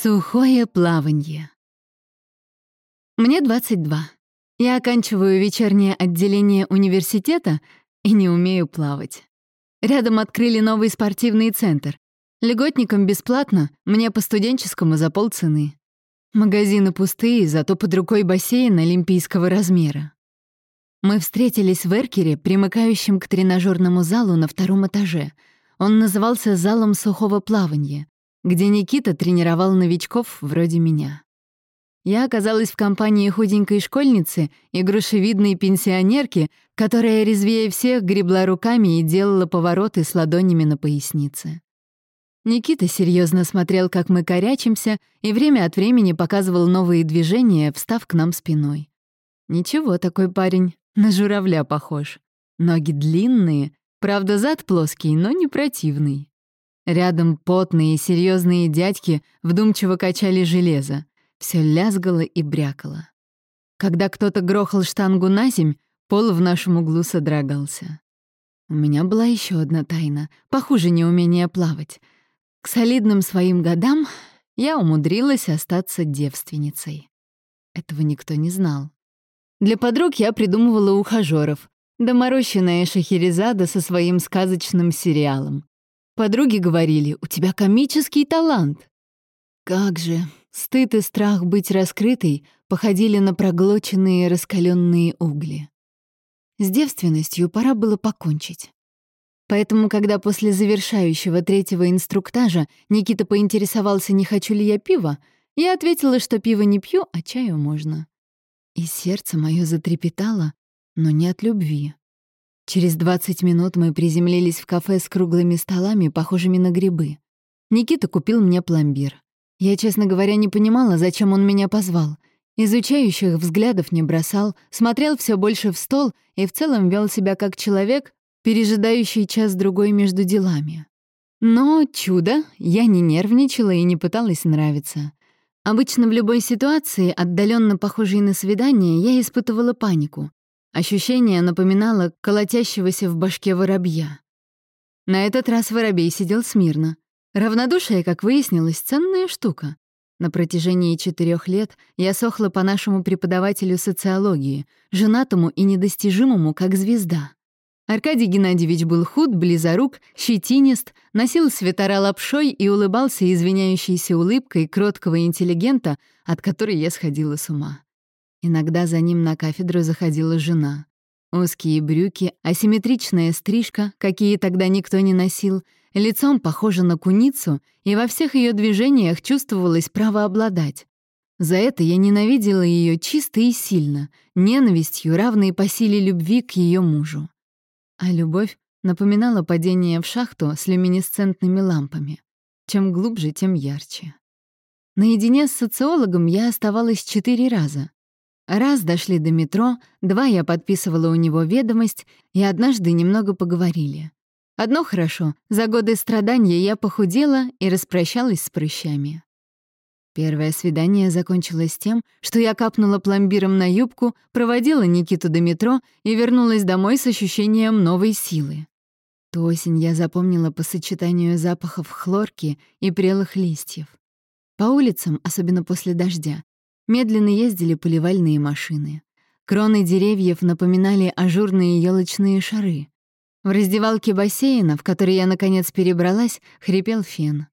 Сухое плаванье. Мне 22. Я оканчиваю вечернее отделение университета и не умею плавать. Рядом открыли новый спортивный центр. Льготникам бесплатно, мне по студенческому за полцены. Магазины пустые, зато под рукой бассейн олимпийского размера. Мы встретились в Эркере, примыкающем к тренажерному залу на втором этаже. Он назывался «Залом сухого плавания», где Никита тренировал новичков вроде меня. Я оказалась в компании худенькой школьницы и грушевидной пенсионерки, которая резвее всех гребла руками и делала повороты с ладонями на пояснице. Никита серьезно смотрел, как мы корячимся, и время от времени показывал новые движения, встав к нам спиной. Ничего, такой парень, на журавля похож. Ноги длинные, правда, зад плоский, но не противный. Рядом потные и серьезные дядьки вдумчиво качали железо. Все лязгало и брякало. Когда кто-то грохал штангу на земь, пол в нашем углу содрогался. У меня была еще одна тайна, похуже неумения плавать. К солидным своим годам я умудрилась остаться девственницей. Этого никто не знал. Для подруг я придумывала ухажеров, доморощенная Шахерезада со своим сказочным сериалом. Подруги говорили, у тебя комический талант. Как же, стыд и страх быть раскрытой походили на проглоченные раскаленные угли. С девственностью пора было покончить. Поэтому, когда после завершающего третьего инструктажа Никита поинтересовался, не хочу ли я пива, я ответила, что пиво не пью, а чаю можно. И сердце мое затрепетало, но не от любви. Через 20 минут мы приземлились в кафе с круглыми столами, похожими на грибы. Никита купил мне пломбир. Я, честно говоря, не понимала, зачем он меня позвал. Изучающих взглядов не бросал, смотрел все больше в стол и в целом вел себя как человек, пережидающий час-другой между делами. Но чудо, я не нервничала и не пыталась нравиться. Обычно в любой ситуации, отдаленно похожей на свидание, я испытывала панику. Ощущение напоминало колотящегося в башке воробья. На этот раз воробей сидел смирно. Равнодушие, как выяснилось, ценная штука. На протяжении четырех лет я сохла по нашему преподавателю социологии, женатому и недостижимому, как звезда. Аркадий Геннадьевич был худ, близорук, щетинист, носил свитера лапшой и улыбался извиняющейся улыбкой кроткого интеллигента, от которой я сходила с ума. Иногда за ним на кафедру заходила жена. Узкие брюки, асимметричная стрижка, какие тогда никто не носил, лицом похожа на куницу, и во всех ее движениях чувствовалось право обладать. За это я ненавидела ее чисто и сильно, ненавистью, равной по силе любви к ее мужу. А любовь напоминала падение в шахту с люминесцентными лампами. Чем глубже, тем ярче. Наедине с социологом я оставалась четыре раза. Раз дошли до метро, два я подписывала у него ведомость, и однажды немного поговорили. Одно хорошо, за годы страдания я похудела и распрощалась с прыщами. Первое свидание закончилось тем, что я капнула пломбиром на юбку, проводила Никиту до метро и вернулась домой с ощущением новой силы. Ту осень я запомнила по сочетанию запахов хлорки и прелых листьев. По улицам, особенно после дождя, Медленно ездили поливальные машины. Кроны деревьев напоминали ажурные елочные шары. В раздевалке бассейна, в который я наконец перебралась, хрипел фен.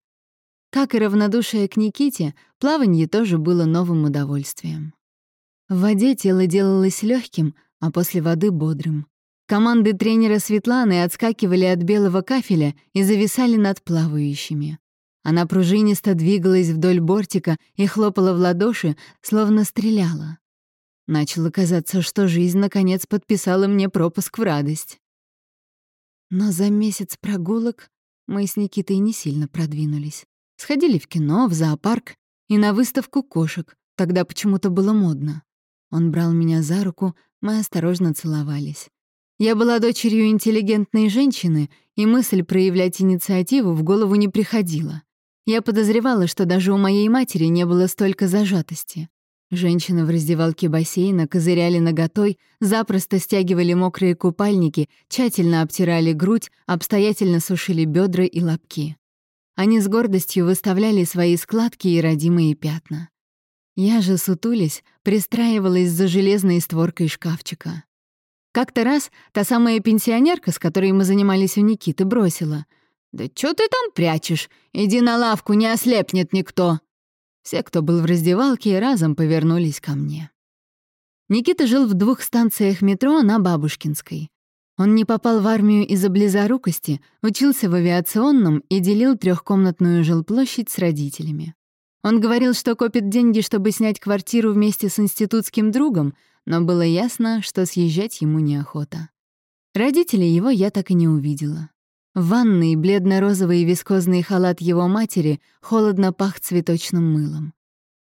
Как и равнодушие к Никите, плавание тоже было новым удовольствием. В воде тело делалось легким, а после воды — бодрым. Команды тренера Светланы отскакивали от белого кафеля и зависали над плавающими. Она пружинисто двигалась вдоль бортика и хлопала в ладоши, словно стреляла. Начало казаться, что жизнь наконец подписала мне пропуск в радость. Но за месяц прогулок мы с Никитой не сильно продвинулись. Сходили в кино, в зоопарк и на выставку кошек. Тогда почему-то было модно. Он брал меня за руку, мы осторожно целовались. Я была дочерью интеллигентной женщины, и мысль проявлять инициативу в голову не приходила. Я подозревала, что даже у моей матери не было столько зажатости. Женщины в раздевалке бассейна козыряли наготой, запросто стягивали мокрые купальники, тщательно обтирали грудь, обстоятельно сушили бедра и лобки. Они с гордостью выставляли свои складки и родимые пятна. Я же, сутулись, пристраивалась за железной створкой шкафчика. Как-то раз та самая пенсионерка, с которой мы занимались у Никиты, бросила. «Да чё ты там прячешь? Иди на лавку, не ослепнет никто!» Все, кто был в раздевалке, разом повернулись ко мне. Никита жил в двух станциях метро на Бабушкинской. Он не попал в армию из-за близорукости, учился в авиационном и делил трехкомнатную жилплощадь с родителями. Он говорил, что копит деньги, чтобы снять квартиру вместе с институтским другом, но было ясно, что съезжать ему неохота. Родителей его я так и не увидела. В ванной бледно-розовый вискозный халат его матери холодно пах цветочным мылом.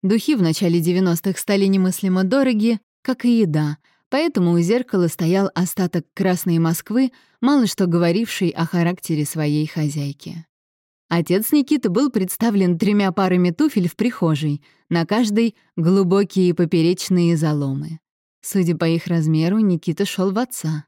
Духи в начале 90-х стали немыслимо дороги, как и еда, поэтому у зеркала стоял остаток красной Москвы, мало что говоривший о характере своей хозяйки. Отец Никиты был представлен тремя парами туфель в прихожей, на каждой — глубокие поперечные заломы. Судя по их размеру, Никита шел в отца.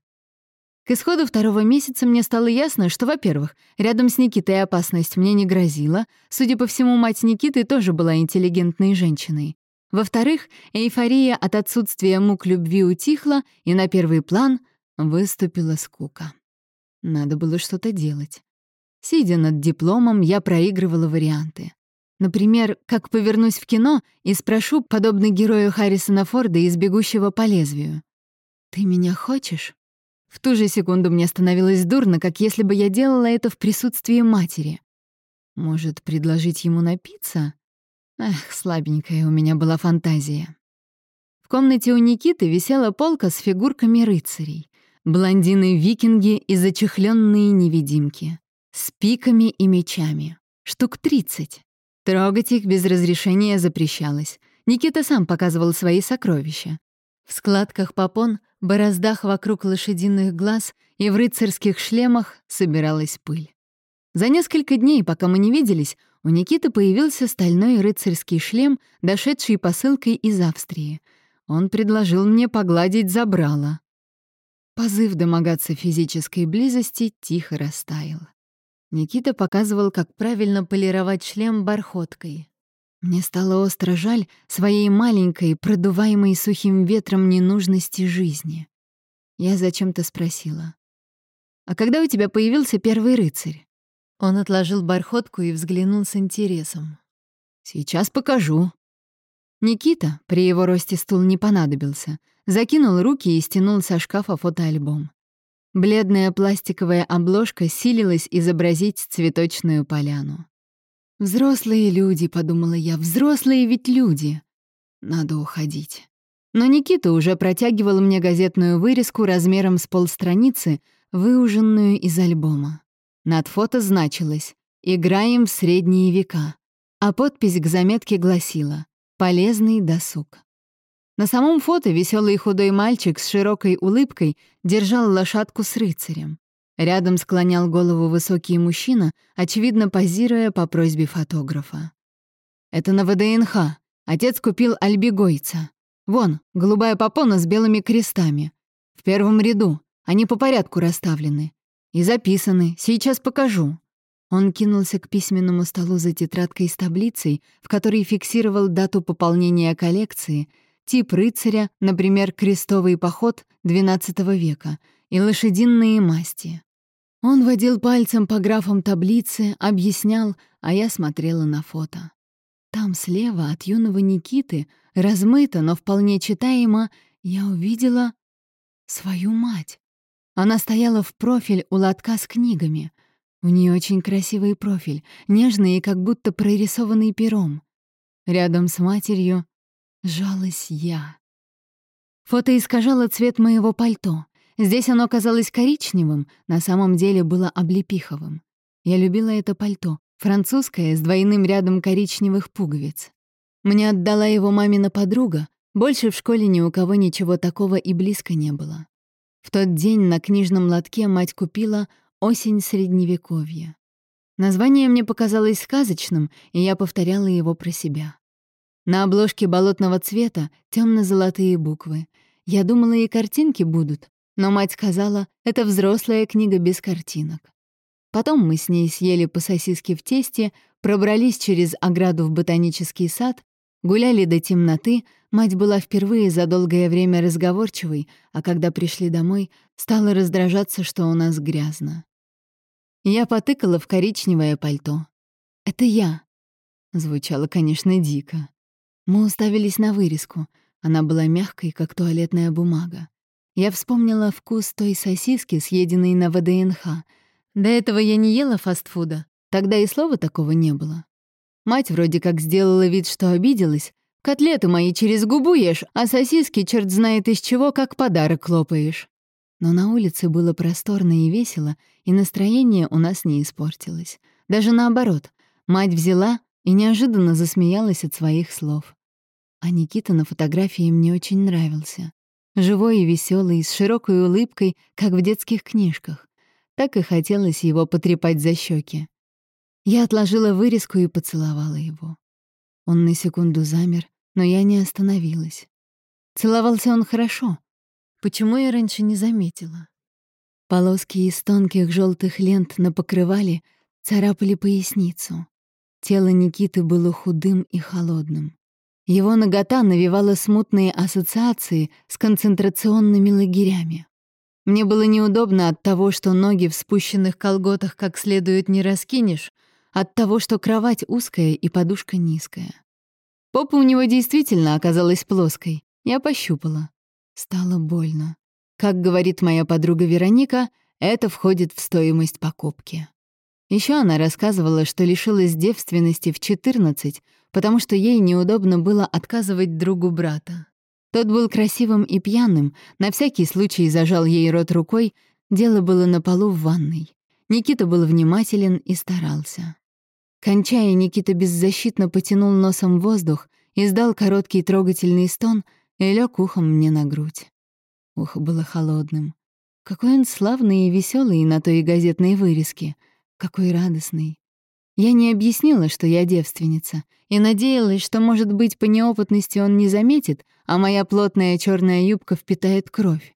К исходу второго месяца мне стало ясно, что, во-первых, рядом с Никитой опасность мне не грозила, судя по всему, мать Никиты тоже была интеллигентной женщиной. Во-вторых, эйфория от отсутствия мук любви утихла, и на первый план выступила скука. Надо было что-то делать. Сидя над дипломом, я проигрывала варианты. Например, как повернусь в кино и спрошу, подобно герою Харрисона Форда из «Бегущего по лезвию». «Ты меня хочешь?» В ту же секунду мне становилось дурно, как если бы я делала это в присутствии матери. Может, предложить ему напиться? Эх, слабенькая у меня была фантазия. В комнате у Никиты висела полка с фигурками рыцарей. Блондины-викинги и зачехленные невидимки. С пиками и мечами. Штук тридцать. Трогать их без разрешения запрещалось. Никита сам показывал свои сокровища. В складках попон, бороздах вокруг лошадиных глаз и в рыцарских шлемах собиралась пыль. За несколько дней, пока мы не виделись, у Никиты появился стальной рыцарский шлем, дошедший посылкой из Австрии. Он предложил мне погладить забрало. Позыв домогаться физической близости тихо растаял. Никита показывал, как правильно полировать шлем бархоткой. Мне стало остро жаль своей маленькой, продуваемой сухим ветром ненужности жизни. Я зачем-то спросила. «А когда у тебя появился первый рыцарь?» Он отложил бархотку и взглянул с интересом. «Сейчас покажу». Никита, при его росте стул не понадобился, закинул руки и стянул со шкафа фотоальбом. Бледная пластиковая обложка силилась изобразить цветочную поляну. «Взрослые люди», — подумала я, — «взрослые ведь люди». Надо уходить. Но Никита уже протягивал мне газетную вырезку размером с полстраницы, выуженную из альбома. Над фото значилось «Играем в средние века», а подпись к заметке гласила «Полезный досуг». На самом фото веселый худой мальчик с широкой улыбкой держал лошадку с рыцарем. Рядом склонял голову высокий мужчина, очевидно позируя по просьбе фотографа. «Это на ВДНХ. Отец купил альбигойца. Вон, голубая попона с белыми крестами. В первом ряду. Они по порядку расставлены. И записаны. Сейчас покажу». Он кинулся к письменному столу за тетрадкой с таблицей, в которой фиксировал дату пополнения коллекции — тип рыцаря, например, крестовый поход XII века, и лошадиные масти. Он водил пальцем по графам таблицы, объяснял, а я смотрела на фото. Там слева от юного Никиты, размыто, но вполне читаемо, я увидела свою мать. Она стояла в профиль у лотка с книгами. У нее очень красивый профиль, нежный и как будто прорисованный пером. Рядом с матерью Жалась я. Фото искажало цвет моего пальто. Здесь оно казалось коричневым, на самом деле было облепиховым. Я любила это пальто, французское, с двойным рядом коричневых пуговиц. Мне отдала его мамина подруга, больше в школе ни у кого ничего такого и близко не было. В тот день на книжном лотке мать купила «Осень Средневековья». Название мне показалось сказочным, и я повторяла его про себя. На обложке болотного цвета темно-золотые буквы. Я думала, и картинки будут, но мать сказала, это взрослая книга без картинок. Потом мы с ней съели по сосиске в тесте, пробрались через ограду в ботанический сад, гуляли до темноты, мать была впервые за долгое время разговорчивой, а когда пришли домой, стала раздражаться, что у нас грязно. Я потыкала в коричневое пальто. «Это я!» Звучало, конечно, дико. Мы уставились на вырезку. Она была мягкой, как туалетная бумага. Я вспомнила вкус той сосиски, съеденной на ВДНХ. До этого я не ела фастфуда. Тогда и слова такого не было. Мать вроде как сделала вид, что обиделась. «Котлеты мои через губу ешь, а сосиски черт знает из чего, как подарок лопаешь». Но на улице было просторно и весело, и настроение у нас не испортилось. Даже наоборот. Мать взяла и неожиданно засмеялась от своих слов. А Никита на фотографии мне очень нравился. Живой и веселый, с широкой улыбкой, как в детских книжках. Так и хотелось его потрепать за щеки. Я отложила вырезку и поцеловала его. Он на секунду замер, но я не остановилась. Целовался он хорошо. Почему я раньше не заметила? Полоски из тонких желтых лент на покрывале царапали поясницу. Тело Никиты было худым и холодным. Его нагота навевала смутные ассоциации с концентрационными лагерями. Мне было неудобно от того, что ноги в спущенных колготах как следует не раскинешь, от того, что кровать узкая и подушка низкая. Попа у него действительно оказалась плоской. Я пощупала. Стало больно. Как говорит моя подруга Вероника, это входит в стоимость покупки. Еще она рассказывала, что лишилась девственности в 14, потому что ей неудобно было отказывать другу брата. Тот был красивым и пьяным, на всякий случай зажал ей рот рукой, дело было на полу в ванной. Никита был внимателен и старался. Кончая, Никита беззащитно потянул носом воздух, издал короткий трогательный стон и лег ухом мне на грудь. Ухо было холодным. Какой он славный и веселый на той газетной вырезке — какой радостный. Я не объяснила, что я девственница, и надеялась, что, может быть, по неопытности он не заметит, а моя плотная черная юбка впитает кровь.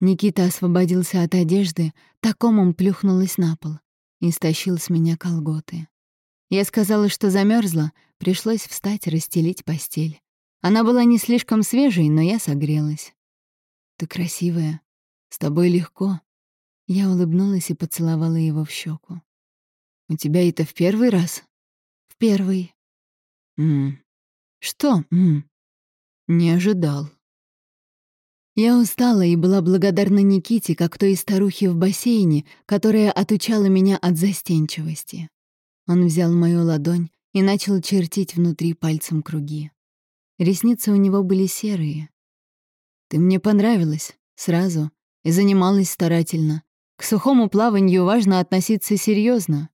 Никита освободился от одежды, такомом плюхнулась на пол и стащил с меня колготы. Я сказала, что замерзла, пришлось встать, расстелить постель. Она была не слишком свежей, но я согрелась. «Ты красивая. С тобой легко», я улыбнулась и поцеловала его в щеку. «У тебя это в первый раз?» «В первый». «М что «м»?» «Не ожидал». Я устала и была благодарна Никите, как той старухе в бассейне, которая отучала меня от застенчивости. Он взял мою ладонь и начал чертить внутри пальцем круги. Ресницы у него были серые. «Ты мне понравилась, сразу, и занималась старательно. К сухому плаванию важно относиться серьезно.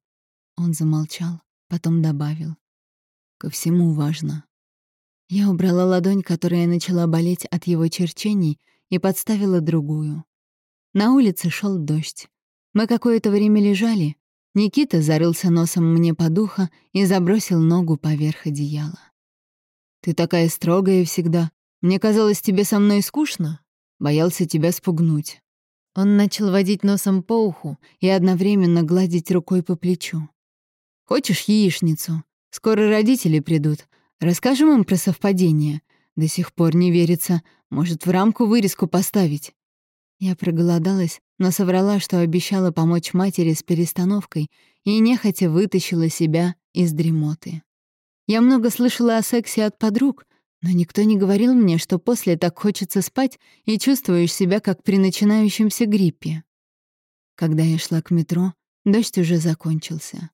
Он замолчал, потом добавил. Ко всему важно. Я убрала ладонь, которая начала болеть от его черчений, и подставила другую. На улице шел дождь. Мы какое-то время лежали. Никита зарылся носом мне под ухо и забросил ногу поверх одеяла. «Ты такая строгая всегда. Мне казалось, тебе со мной скучно. Боялся тебя спугнуть. Он начал водить носом по уху и одновременно гладить рукой по плечу. «Хочешь яичницу? Скоро родители придут. Расскажем им про совпадение. До сих пор не верится. Может, в рамку вырезку поставить?» Я проголодалась, но соврала, что обещала помочь матери с перестановкой и нехотя вытащила себя из дремоты. Я много слышала о сексе от подруг, но никто не говорил мне, что после так хочется спать и чувствуешь себя как при начинающемся гриппе. Когда я шла к метро, дождь уже закончился.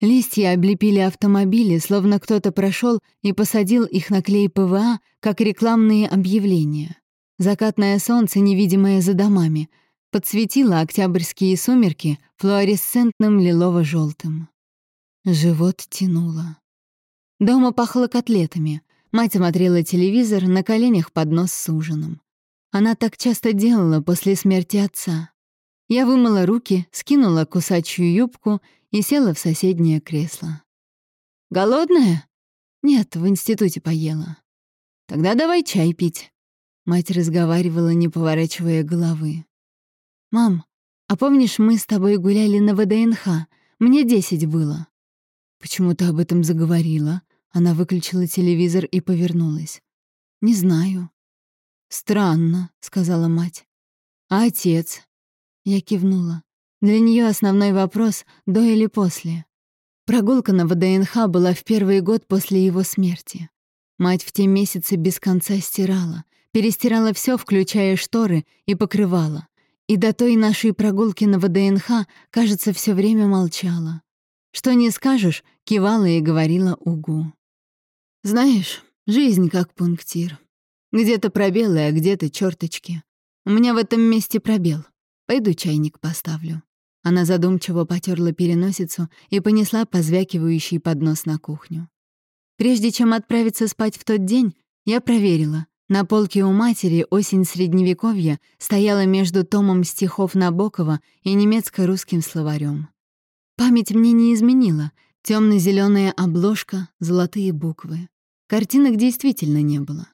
Листья облепили автомобили, словно кто-то прошел и посадил их на клей ПВА, как рекламные объявления. Закатное солнце, невидимое за домами, подсветило октябрьские сумерки флуоресцентным лилово желтым Живот тянуло. Дома пахло котлетами — Мать смотрела телевизор на коленях под нос с ужином. Она так часто делала после смерти отца. Я вымыла руки, скинула кусачую юбку и села в соседнее кресло. «Голодная?» «Нет, в институте поела». «Тогда давай чай пить». Мать разговаривала, не поворачивая головы. «Мам, А помнишь, мы с тобой гуляли на ВДНХ? Мне десять было». «Почему ты об этом заговорила?» Она выключила телевизор и повернулась. «Не знаю». «Странно», — сказала мать. «А отец?» Я кивнула. Для нее основной вопрос — до или после. Прогулка на ВДНХ была в первый год после его смерти. Мать в те месяцы без конца стирала, перестирала все, включая шторы, и покрывала. И до той нашей прогулки на ВДНХ, кажется, все время молчала. Что не скажешь, кивала и говорила «угу». Знаешь, жизнь как пунктир. Где-то пробелы, а где-то черточки. У меня в этом месте пробел. Пойду чайник поставлю. Она задумчиво потерла переносицу и понесла позвякивающий поднос на кухню. Прежде чем отправиться спать в тот день, я проверила. На полке у матери «Осень Средневековья» стояла между томом стихов Набокова и немецко-русским словарем. Память мне не изменила. Темно зеленая обложка, золотые буквы. Картинок действительно не было.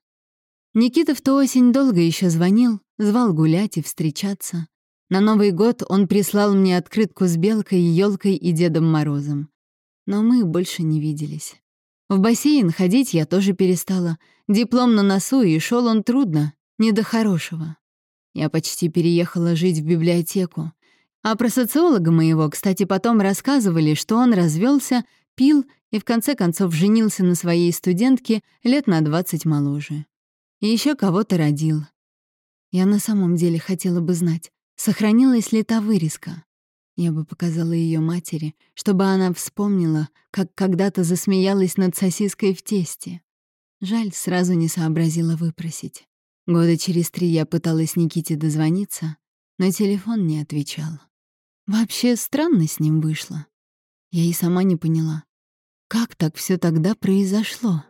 Никита в ту осень долго еще звонил, звал гулять и встречаться. На Новый год он прислал мне открытку с белкой, елкой и Дедом Морозом. Но мы больше не виделись. В бассейн ходить я тоже перестала. Диплом на носу, и шел он трудно, не до хорошего. Я почти переехала жить в библиотеку. А про социолога моего, кстати, потом рассказывали, что он развелся, пил и в конце концов женился на своей студентке лет на 20 моложе. И еще кого-то родил. Я на самом деле хотела бы знать, Сохранилась ли та вырезка? Я бы показала ее матери, чтобы она вспомнила, как когда-то засмеялась над сосиской в тесте. Жаль, сразу не сообразила выпросить. Года через три я пыталась Никите дозвониться, но телефон не отвечал. Вообще странно с ним вышло. Я и сама не поняла, как так все тогда произошло.